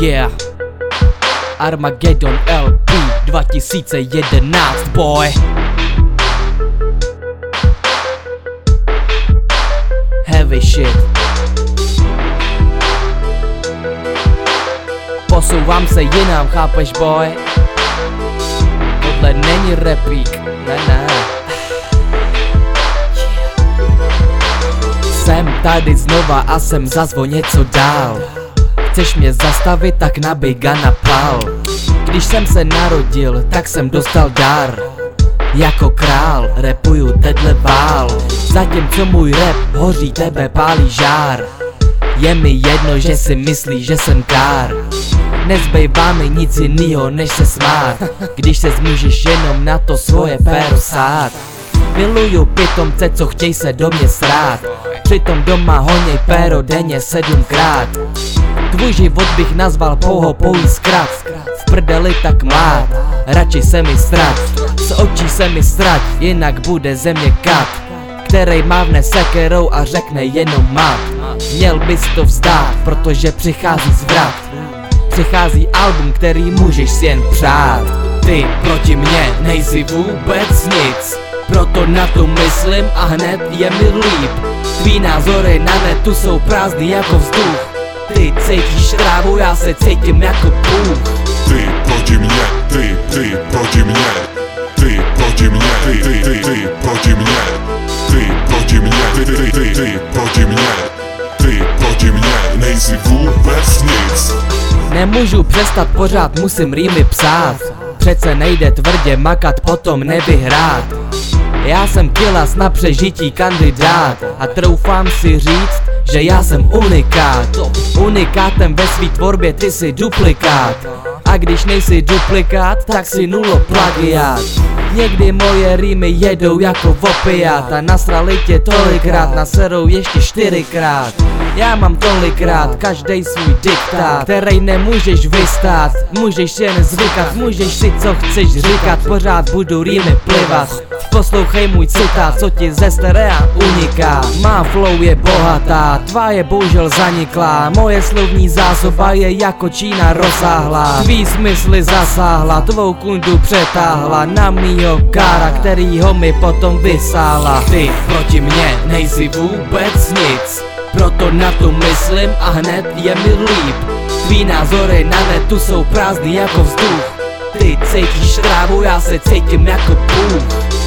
Yeah. Armageddon LP 2011 boy. Heavy shit. Posouvám se jinam, chápeš boy? Tohle není repík, ne ne. Jsem tady znova a jsem zazvo něco dál Chceš mě zastavit, tak nabij na pal. Když jsem se narodil, tak jsem dostal dar. Jako král, repuju tedle vál Zatímco můj rap hoří, tebe pálí žár. Je mi jedno, že si myslí, že jsem kár. Nezbejvá mi nic jinýho, než se smát. Když se zmůžeš jenom na to svoje péro sát. Miluju pitomce, co chtěj se do mě srát Přitom doma honěj péro denně sedmkrát. Tvůj život bych nazval pouho pouhý zkrat. V prdeli tak mlát, radši se mi strať Z očí se mi strať, jinak bude země kat. Který mávne sekerou a řekne jenom mat Měl bys to vzdát, protože přichází zvrat. Přichází album, který můžeš si jen přát. Ty proti mně nejsi vůbec nic Proto na to myslím a hned je mi líp. Tví názory na netu jsou prázdný jako vzduch. Ty cítíš trávu, já se cítím jako Bůh Ty proti mě, ty, ty proti mě Ty proti mě, ty, ty, ty, ty proti mě Ty proti mě, ty, ty, ty, ty proti mě Ty proti mě, nejsi vůbec nic. Nemůžu přestat pořád, musím rýmy psát. Přece nejde tvrdě makat, potom nevyhrát Já jsem kilas na přežití kandidát A troufám si říct, že já jsem unikát. Unikátem ve svý tvorbě ty jsi duplikát. A když nejsi duplikát, tak si nulo plagiát. Někdy moje rýmy jedou jako opiát A nasrali tě tolikrát, naserou ještě čtyřikrát. Já mám tolikrát, každý svůj diktát Který nemůžeš vystát. Můžeš jen zvykat, můžeš si co chceš říkat Pořád budu rýmy plivat Poslouchej můj citát, co ti ze sterea uniká. Má flow je bohatá, tvá je bohužel zaniklá. Moje slovní zásoba je jako Čína rozsáhlá. Tvý smysly zasáhla, tvou kundu přetáhla. Na mýho kára, ho mi potom vysála. Ty proti mně nejsi vůbec nic proto na to myslím a hned je mi líp. Tví názory na netu jsou prázdný jako vzduch. Ty cítíš trávu, já se cítím jako Bůh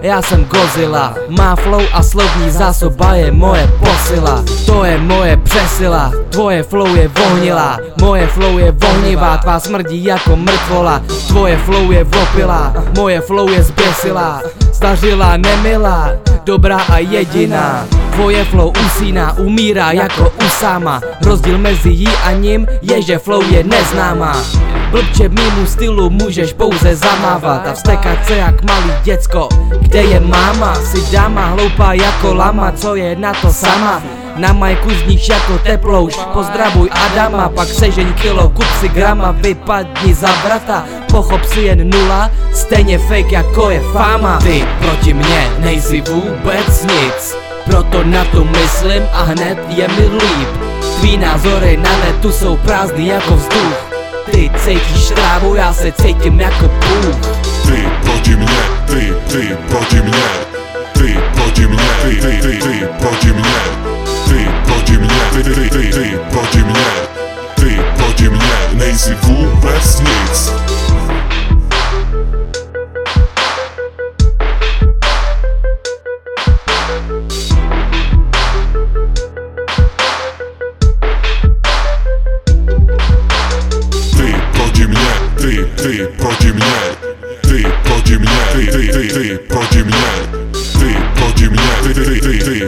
já jsem Godzilla. Má flow a slovní zásoba je moje posila. To je moje přesila, tvoje flow je vohnilá Moje flow je vohnivá, tvá smrdí jako mrtvola. Tvoje flow je vopila, moje flow je zběsila Stařila nemilá, dobrá a jediná. Tvoje flow usíná, umírá jako Usama. Rozdíl mezi jí a ním je, že flow je neznámá. Blbče mýmu stylu můžeš pouze zamávat A vstekat se jak malý děcko. Kde je máma? Si dáma hloupá jako lama, co je na to sama? Na majku zníš jako teplouš. Pozdravuj Adama, pak sežeň kilo, kup si grama Vypadni za brata, pochop si jen nula Stejně fake jako je fama. Ty proti mně nejsi vůbec nic Proto na to myslím a hned je mi líp. Tví názory na netu jsou prázdný jako vzduch. Ty cítíš trávu, já se cítím jako Bůh Ty proti mě, ty, ty proti mě Ty proti mě, ty, ty, ty, ty proti mě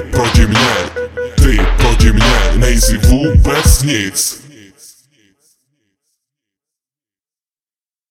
ty, ty, ty proti mě Ty proti mě, nejsi vůbec nic